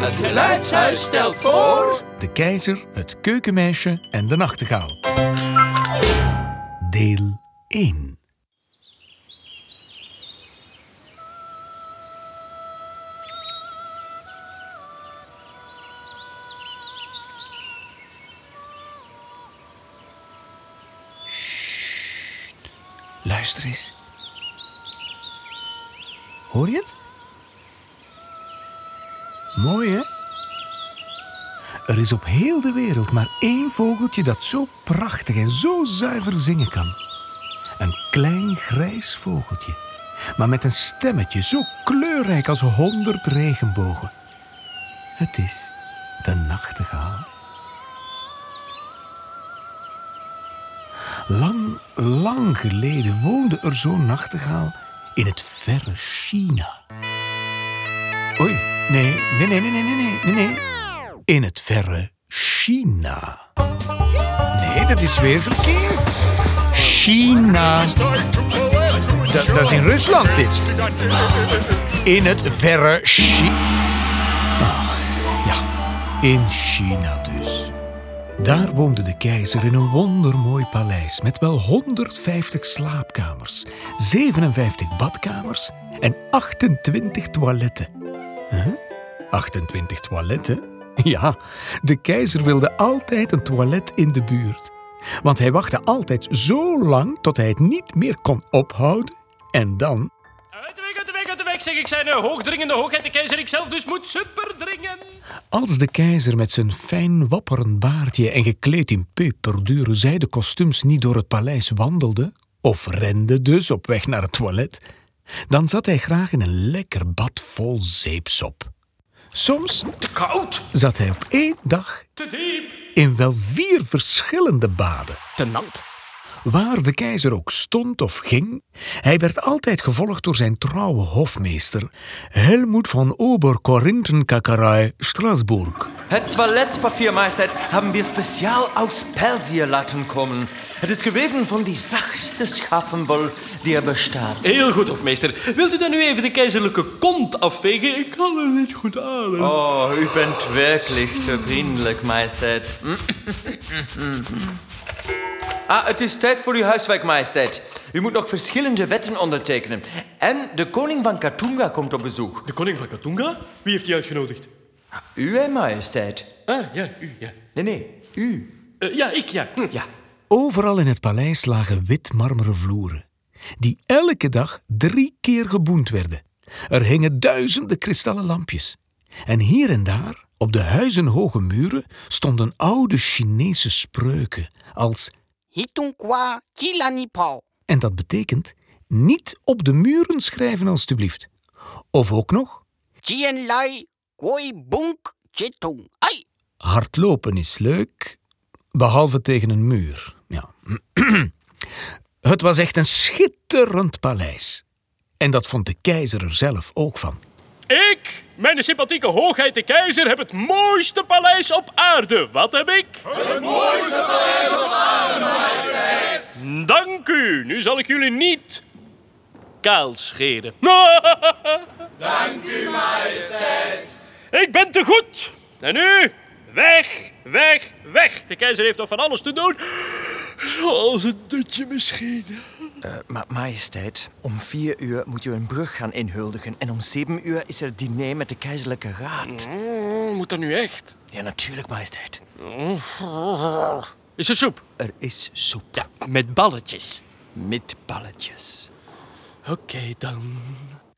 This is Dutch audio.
Het geluidshuis stelt voor... De keizer, het keukenmeisje en de nachtegaal. Deel 1 Sst. Luister eens. Hoor je het? Mooi, hè? Er is op heel de wereld maar één vogeltje dat zo prachtig en zo zuiver zingen kan. Een klein grijs vogeltje, maar met een stemmetje zo kleurrijk als honderd regenbogen. Het is de nachtegaal. Lang, lang geleden woonde er zo'n nachtegaal in het verre China. Oei, nee, nee, nee, nee, nee, nee, nee. In het verre China. Nee, dat is weer verkeerd. China. Dat, dat is in Rusland, dit. In het verre China. Ah, ja, in China dus. Daar woonde de keizer in een wondermooi paleis met wel 150 slaapkamers, 57 badkamers en 28 toiletten. Huh? 28 toiletten? Ja, de keizer wilde altijd een toilet in de buurt. Want hij wachtte altijd zo lang tot hij het niet meer kon ophouden. En dan, Uit de weg, uit de weg, uit de weg, zeg ik. zijn een hoogdringende hoogheid de keizer. Ik zelf dus moet superdringen. als de keizer met zijn fijn wapperend baardje en gekleed in peperdure zijden kostuums niet door het paleis wandelde, of rende dus op weg naar het toilet, dan zat hij graag in een lekker bad vol zeepsop. Soms Te koud, zat hij op één dag te diep, in wel vier verschillende baden. te nat. Waar de keizer ook stond of ging, hij werd altijd gevolgd door zijn trouwe hofmeester, Helmut van Ober-Korinthenkakerei Strasbourg. Het Toiletpapier, Majesteit, haben wir spezial aus Persien laten kommen. Het is geweven van die zachtste schapenwol die er bestaat. Heel goed, hofmeester. Wilt u dan nu even de keizerlijke kont afvegen? Ik kan er niet goed ademen. Oh, u bent werkelijk te vriendelijk, Majesteit. Ah, het is tijd voor uw huiswerk, Majesteit. U moet nog verschillende wetten ondertekenen. En de koning van Katunga komt op bezoek. De koning van Katunga? Wie heeft die uitgenodigd? U, hè, Majesteit? Ah, ja, u, ja. Nee, nee, u. Eh, ja, ik, ja. Hm. Ja. Overal in het paleis lagen wit marmeren vloeren, die elke dag drie keer geboend werden. Er hingen duizenden kristallen lampjes. En hier en daar, op de huizenhoge muren, stonden oude Chinese spreuken als Hitunkwa Chilanipao. En dat betekent niet op de muren schrijven, alstublieft. Of ook nog, Chien Lai Goi Bunk Chitung. Ai! hardlopen is leuk, behalve tegen een muur. Het was echt een schitterend paleis. En dat vond de keizer er zelf ook van. Ik, mijn sympathieke hoogheid de keizer, heb het mooiste paleis op aarde. Wat heb ik? Het mooiste paleis op aarde, majesteit. Dank u. Nu zal ik jullie niet kaal scheren. Dank u, majesteit. Ik ben te goed. En nu, weg, weg, weg. De keizer heeft nog van alles te doen. Zoals een dutje misschien. Eh, maar majesteit, om vier uur moet u een brug gaan inhuldigen. En om zeven uur is er diner met de keizerlijke raad. Oh, moet dat nu echt? Ja, natuurlijk, majesteit. Is er soep? Er is soep. Ja, met balletjes. Met balletjes. Oké dan.